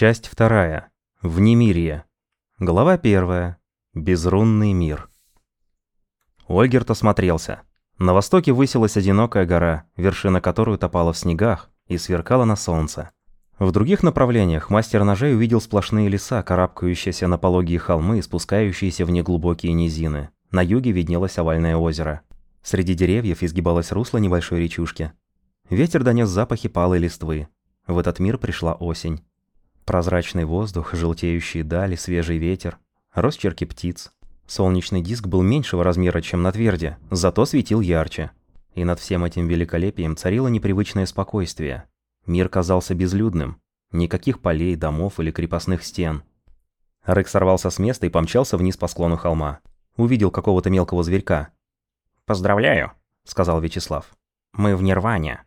Часть вторая. Внемирье. Глава первая. Безрунный мир. Ольгерт осмотрелся. На востоке высилась одинокая гора, вершина которой утопала в снегах и сверкала на солнце. В других направлениях мастер ножей увидел сплошные леса, карабкающиеся на пологие холмы и спускающиеся в неглубокие низины. На юге виднелось овальное озеро. Среди деревьев изгибалось русло небольшой речушки. Ветер донес запахи палой листвы. В этот мир пришла осень. Прозрачный воздух, желтеющие дали, свежий ветер, росчерки птиц. Солнечный диск был меньшего размера, чем на тверде, зато светил ярче. И над всем этим великолепием царило непривычное спокойствие. Мир казался безлюдным. Никаких полей, домов или крепостных стен. Рык сорвался с места и помчался вниз по склону холма. Увидел какого-то мелкого зверька. «Поздравляю», — сказал Вячеслав. «Мы в Нирване».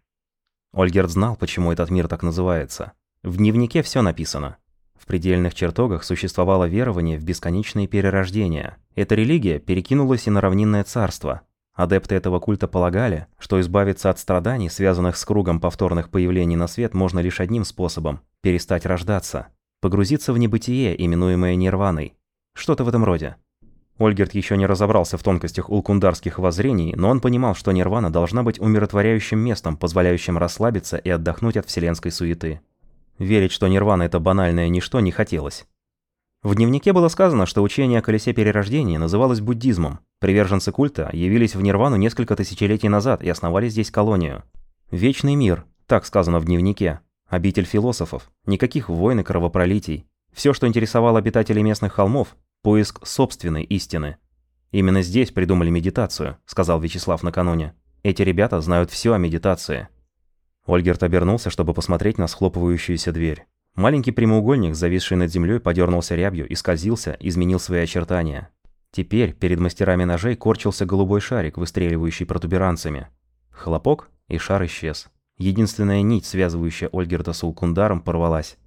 Ольгерт знал, почему этот мир так называется. В дневнике все написано. В предельных чертогах существовало верование в бесконечные перерождения. Эта религия перекинулась и на равнинное царство, Адепты этого культа полагали, что избавиться от страданий, связанных с кругом повторных появлений на свет, можно лишь одним способом – перестать рождаться, погрузиться в небытие, именуемое нирваной. Что-то в этом роде. Ольгерт еще не разобрался в тонкостях улкундарских воззрений, но он понимал, что нирвана должна быть умиротворяющим местом, позволяющим расслабиться и отдохнуть от вселенской суеты. Верить, что нирвана – это банальное ничто, не хотелось. В дневнике было сказано, что учение о колесе перерождения называлось буддизмом. Приверженцы культа явились в Нирвану несколько тысячелетий назад и основали здесь колонию. Вечный мир, так сказано в дневнике. Обитель философов. Никаких войн и кровопролитий. Все, что интересовало обитателей местных холмов – поиск собственной истины. «Именно здесь придумали медитацию», – сказал Вячеслав накануне. «Эти ребята знают все о медитации». Ольгерт обернулся, чтобы посмотреть на схлопывающуюся дверь. Маленький прямоугольник, зависший над землей, подернулся рябью, исказился, изменил свои очертания. Теперь перед мастерами ножей корчился голубой шарик, выстреливающий протуберанцами. Хлопок, и шар исчез. Единственная нить, связывающая Ольгерта с Улкундаром, порвалась.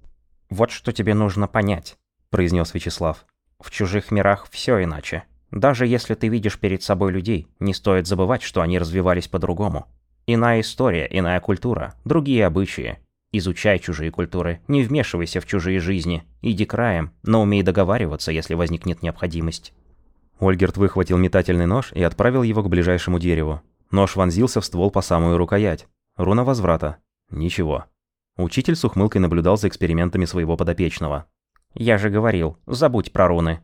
«Вот что тебе нужно понять», – произнес Вячеслав. «В чужих мирах все иначе. Даже если ты видишь перед собой людей, не стоит забывать, что они развивались по-другому. Иная история, иная культура, другие обычаи, Изучай чужие культуры, не вмешивайся в чужие жизни. Иди краем, но умей договариваться, если возникнет необходимость. Ольгерт выхватил метательный нож и отправил его к ближайшему дереву. Нож вонзился в ствол по самую рукоять. Руна возврата. Ничего. Учитель с ухмылкой наблюдал за экспериментами своего подопечного. «Я же говорил, забудь про руны».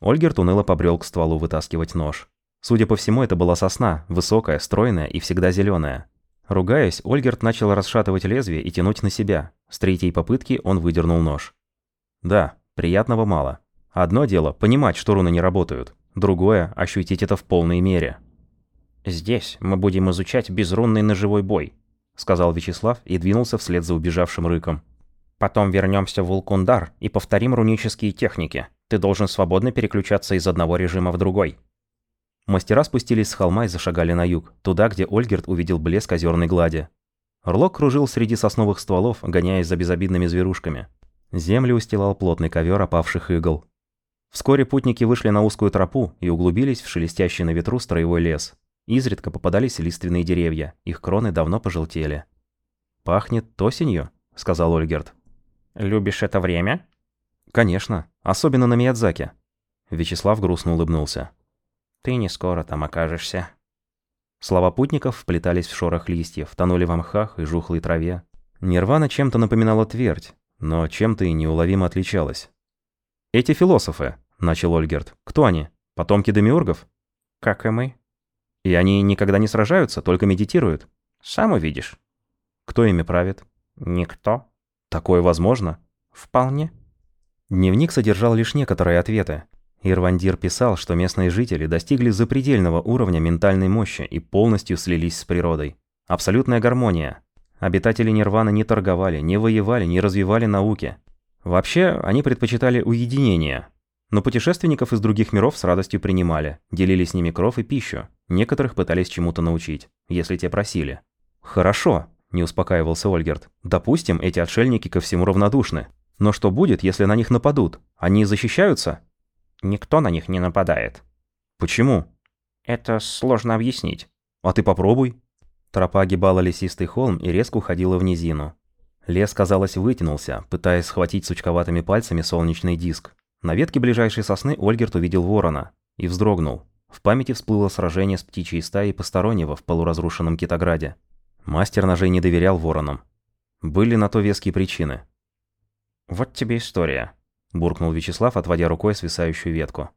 Ольгерт уныло побрел к стволу вытаскивать нож. Судя по всему, это была сосна, высокая, стройная и всегда зеленая. Ругаясь, Ольгерт начал расшатывать лезвие и тянуть на себя. С третьей попытки он выдернул нож. Да, приятного мало. Одно дело – понимать, что руны не работают. Другое – ощутить это в полной мере. «Здесь мы будем изучать безрунный ножевой бой», – сказал Вячеслав и двинулся вслед за убежавшим рыком. «Потом вернемся в Улкундар и повторим рунические техники. Ты должен свободно переключаться из одного режима в другой». Мастера спустились с холма и зашагали на юг, туда, где Ольгерт увидел блеск озерной глади. Орлок кружил среди сосновых стволов, гоняясь за безобидными зверушками. Землю устилал плотный ковер опавших игл. Вскоре путники вышли на узкую тропу и углубились в шелестящий на ветру строевой лес. Изредка попадались лиственные деревья, их кроны давно пожелтели. «Пахнет осенью», — сказал Ольгерт. «Любишь это время?» «Конечно, особенно на Миядзаке». Вячеслав грустно улыбнулся. Ты не скоро там окажешься. Слова путников вплетались в шорох листьев, тонули в мхах и жухлой траве. Нирвана чем-то напоминала твердь, но чем-то и неуловимо отличалась. «Эти философы», — начал Ольгерт, — «кто они? Потомки демиургов?» «Как и мы». «И они никогда не сражаются, только медитируют?» «Сам увидишь». «Кто ими правит?» «Никто». «Такое возможно?» «Вполне». Дневник содержал лишь некоторые ответы, Ирвандир писал, что местные жители достигли запредельного уровня ментальной мощи и полностью слились с природой. Абсолютная гармония. Обитатели Нирваны не торговали, не воевали, не развивали науки. Вообще, они предпочитали уединение. Но путешественников из других миров с радостью принимали, делили с ними кров и пищу. Некоторых пытались чему-то научить, если те просили. «Хорошо», – не успокаивался Ольгерт. «Допустим, эти отшельники ко всему равнодушны. Но что будет, если на них нападут? Они защищаются?» Никто на них не нападает. Почему? Это сложно объяснить. А ты попробуй. Тропа огибала лесистый холм и резко уходила в низину. Лес, казалось, вытянулся, пытаясь схватить сучковатыми пальцами солнечный диск. На ветке ближайшей сосны Ольгерт увидел ворона и вздрогнул. В памяти всплыло сражение с птичьей стаей постороннего в полуразрушенном Китограде. Мастер ножей не доверял воронам. Были на то веские причины. «Вот тебе история», – буркнул Вячеслав, отводя рукой свисающую ветку.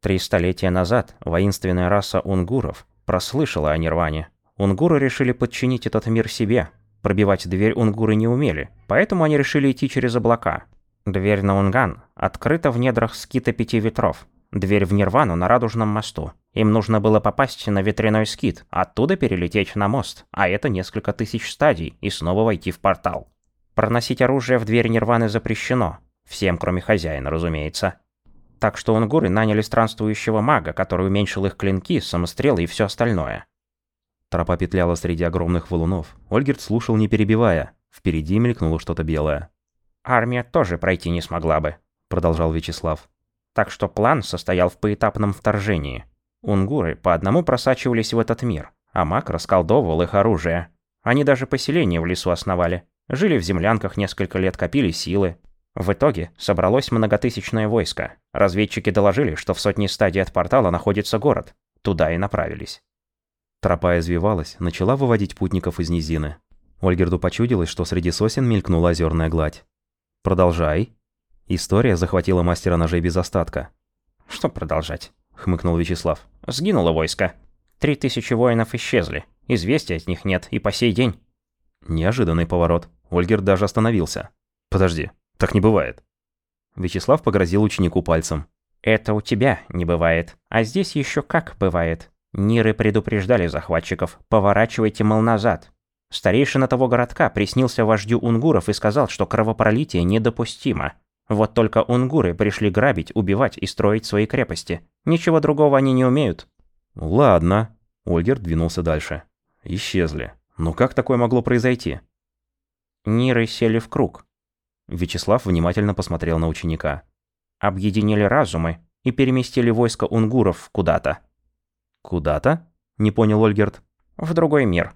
Три столетия назад воинственная раса унгуров прослышала о Нирване. Унгуры решили подчинить этот мир себе. Пробивать дверь унгуры не умели, поэтому они решили идти через облака. Дверь на Унган открыта в недрах скита Пяти Ветров. Дверь в Нирвану на Радужном мосту. Им нужно было попасть на ветряной скит, оттуда перелететь на мост, а это несколько тысяч стадий, и снова войти в портал. Проносить оружие в дверь Нирваны запрещено. Всем, кроме хозяина, разумеется. Так что унгуры наняли странствующего мага, который уменьшил их клинки, самострелы и все остальное. Тропа петляла среди огромных валунов. Ольгерт слушал, не перебивая. Впереди мелькнуло что-то белое. «Армия тоже пройти не смогла бы», — продолжал Вячеслав. Так что план состоял в поэтапном вторжении. Унгуры по одному просачивались в этот мир, а маг расколдовывал их оружие. Они даже поселение в лесу основали. Жили в землянках несколько лет, копили силы. В итоге собралось многотысячное войско. Разведчики доложили, что в сотне стадий от портала находится город. Туда и направились. Тропа извивалась, начала выводить путников из низины. Ольгерду почудилось, что среди сосен мелькнула озерная гладь. «Продолжай». История захватила мастера ножей без остатка. «Что продолжать?» — хмыкнул Вячеслав. «Сгинуло войско. Три тысячи воинов исчезли. Известий от них нет и по сей день». Неожиданный поворот. Ольгер даже остановился. «Подожди, так не бывает». Вячеслав погрозил ученику пальцем. «Это у тебя не бывает. А здесь еще как бывает. Ниры предупреждали захватчиков. Поворачивайте, мол, назад. Старейшина того городка приснился вождю унгуров и сказал, что кровопролитие недопустимо. Вот только унгуры пришли грабить, убивать и строить свои крепости. Ничего другого они не умеют». «Ладно». Ольгер двинулся дальше. «Исчезли. Но как такое могло произойти?» Ниры сели в круг. Вячеслав внимательно посмотрел на ученика. Объединили разумы и переместили войско унгуров куда-то. «Куда-то?» – не понял Ольгерт. «В другой мир».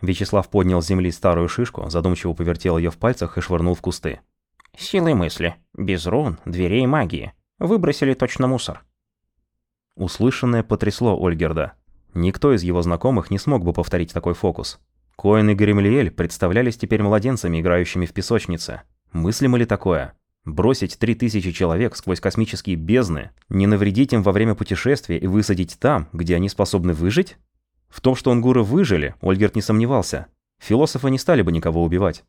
Вячеслав поднял с земли старую шишку, задумчиво повертел ее в пальцах и швырнул в кусты. Силой мысли. Без рун, дверей магии. Выбросили точно мусор. Услышанное потрясло Ольгерда. Никто из его знакомых не смог бы повторить такой фокус. Коэн и Гремлиэль представлялись теперь младенцами, играющими в песочнице. Мыслимо ли такое? Бросить три тысячи человек сквозь космические бездны, не навредить им во время путешествия и высадить там, где они способны выжить? В том, что унгуры выжили, Ольгерт не сомневался. Философы не стали бы никого убивать.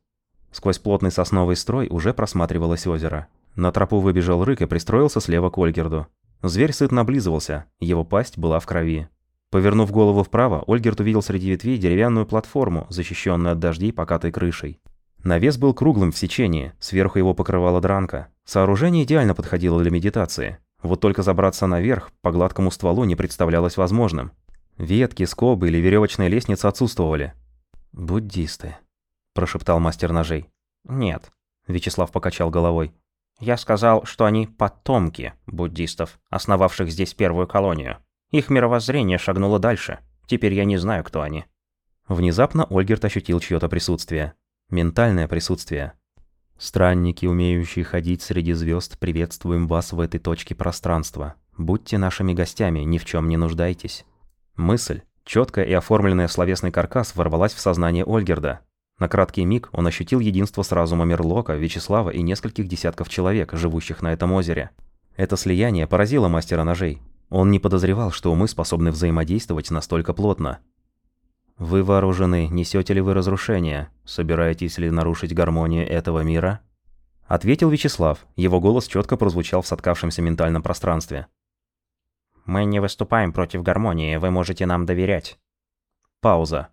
Сквозь плотный сосновый строй уже просматривалось озеро. На тропу выбежал рык и пристроился слева к Ольгерду. Зверь сытно облизывался, его пасть была в крови. Повернув голову вправо, Ольгерт увидел среди ветвей деревянную платформу, защищенную от дождей покатой крышей. Навес был круглым в сечении, сверху его покрывала дранка. Сооружение идеально подходило для медитации. Вот только забраться наверх по гладкому стволу не представлялось возможным. Ветки, скобы или веревочная лестница отсутствовали. «Буддисты», – прошептал мастер ножей. «Нет», – Вячеслав покачал головой. «Я сказал, что они потомки буддистов, основавших здесь первую колонию. Их мировоззрение шагнуло дальше. Теперь я не знаю, кто они». Внезапно Ольгерт ощутил чьё-то присутствие. Ментальное присутствие. Странники, умеющие ходить среди звезд, приветствуем вас в этой точке пространства. Будьте нашими гостями, ни в чем не нуждайтесь. Мысль, четкая и оформленная в словесный каркас, ворвалась в сознание Ольгерда, на краткий миг он ощутил единство с разумом Мерлока, Вячеслава и нескольких десятков человек, живущих на этом озере. Это слияние поразило мастера ножей. Он не подозревал, что умы способны взаимодействовать настолько плотно. «Вы вооружены, несете ли вы разрушение? Собираетесь ли нарушить гармонию этого мира?» Ответил Вячеслав. Его голос четко прозвучал в соткавшемся ментальном пространстве. «Мы не выступаем против гармонии, вы можете нам доверять». Пауза.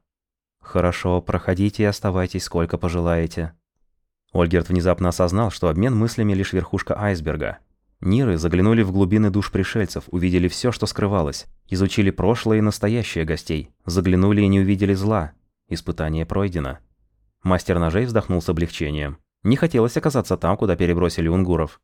«Хорошо, проходите и оставайтесь сколько пожелаете». Ольгерт внезапно осознал, что обмен мыслями лишь верхушка айсберга. Ниры заглянули в глубины душ пришельцев, увидели все, что скрывалось, изучили прошлое и настоящее гостей, заглянули и не увидели зла. Испытание пройдено. Мастер ножей вздохнул с облегчением. Не хотелось оказаться там, куда перебросили унгуров.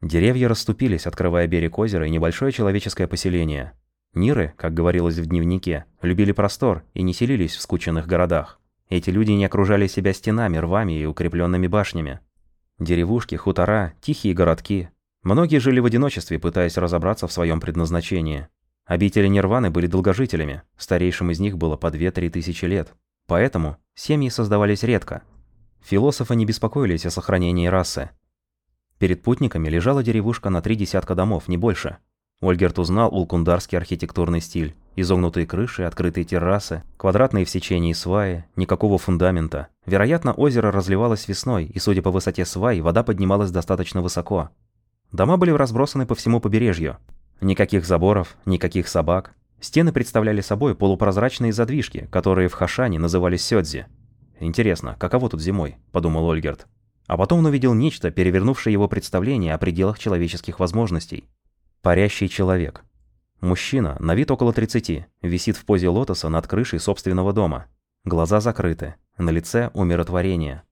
Деревья расступились, открывая берег озера и небольшое человеческое поселение. Ниры, как говорилось в дневнике, любили простор и не селились в скученных городах. Эти люди не окружали себя стенами, рвами и укрепленными башнями. Деревушки, хутора, тихие городки. Многие жили в одиночестве, пытаясь разобраться в своем предназначении. Обители Нирваны были долгожителями, старейшим из них было по 2-3 тысячи лет. Поэтому семьи создавались редко. Философы не беспокоились о сохранении расы. Перед путниками лежала деревушка на три десятка домов, не больше. Ольгерт узнал улкундарский архитектурный стиль. Изогнутые крыши, открытые террасы, квадратные в сечении сваи, никакого фундамента. Вероятно, озеро разливалось весной, и, судя по высоте сваи, вода поднималась достаточно высоко. Дома были разбросаны по всему побережью. Никаких заборов, никаких собак. Стены представляли собой полупрозрачные задвижки, которые в Хашане назывались сёдзи. «Интересно, каково тут зимой?» – подумал Ольгерт. А потом он увидел нечто, перевернувшее его представление о пределах человеческих возможностей. Парящий человек – Мужчина, на вид около 30, висит в позе лотоса над крышей собственного дома. Глаза закрыты, на лице умиротворение.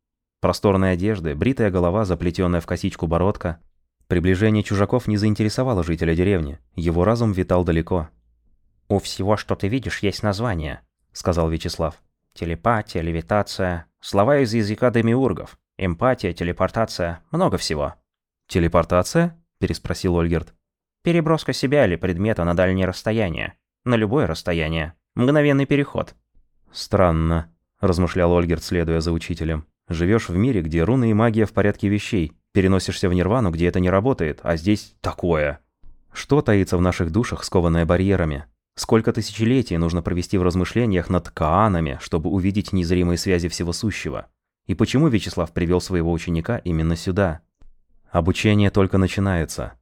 Просторные одежды, бритая голова, заплетенная в косичку бородка. Приближение чужаков не заинтересовало жителя деревни, его разум витал далеко. «У всего, что ты видишь, есть название», — сказал Вячеслав. «Телепатия, левитация, слова из языка демиургов, эмпатия, телепортация, много всего». «Телепортация?» — переспросил Ольгерт. Переброска себя или предмета на дальнее расстояние. На любое расстояние. Мгновенный переход. «Странно», – размышлял Ольгерт, следуя за учителем. «Живешь в мире, где руны и магия в порядке вещей. Переносишься в нирвану, где это не работает, а здесь такое. Что таится в наших душах, скованное барьерами? Сколько тысячелетий нужно провести в размышлениях над Каанами, чтобы увидеть незримые связи всего сущего? И почему Вячеслав привел своего ученика именно сюда? Обучение только начинается.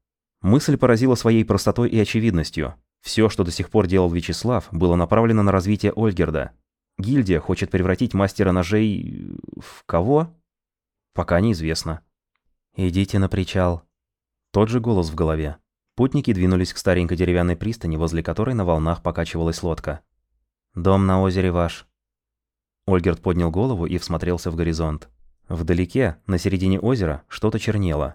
Мысль поразила своей простотой и очевидностью. Все, что до сих пор делал Вячеслав, было направлено на развитие Ольгерда. Гильдия хочет превратить мастера ножей... в кого? Пока неизвестно. «Идите на причал». Тот же голос в голове. Путники двинулись к старенькой деревянной пристани, возле которой на волнах покачивалась лодка. «Дом на озере ваш». Ольгерд поднял голову и всмотрелся в горизонт. Вдалеке, на середине озера, что-то чернело.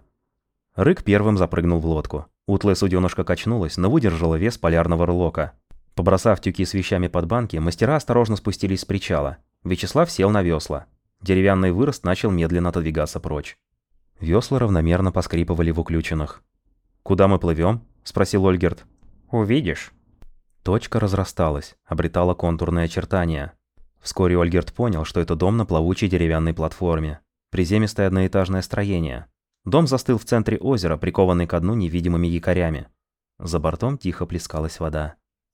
Рык первым запрыгнул в лодку. Утлая суденышко качнулась, но выдержала вес полярного рулока. Побросав тюки с вещами под банки, мастера осторожно спустились с причала. Вячеслав сел на весла. Деревянный вырост начал медленно отодвигаться прочь. Весла равномерно поскрипывали в уключенных. «Куда мы плывем?» – спросил Ольгерт. «Увидишь». Точка разрасталась, обретала контурные очертания. Вскоре Ольгерт понял, что это дом на плавучей деревянной платформе. Приземистое одноэтажное строение. Дом застыл в центре озера, прикованный к дну невидимыми якорями. За бортом тихо плескалась вода.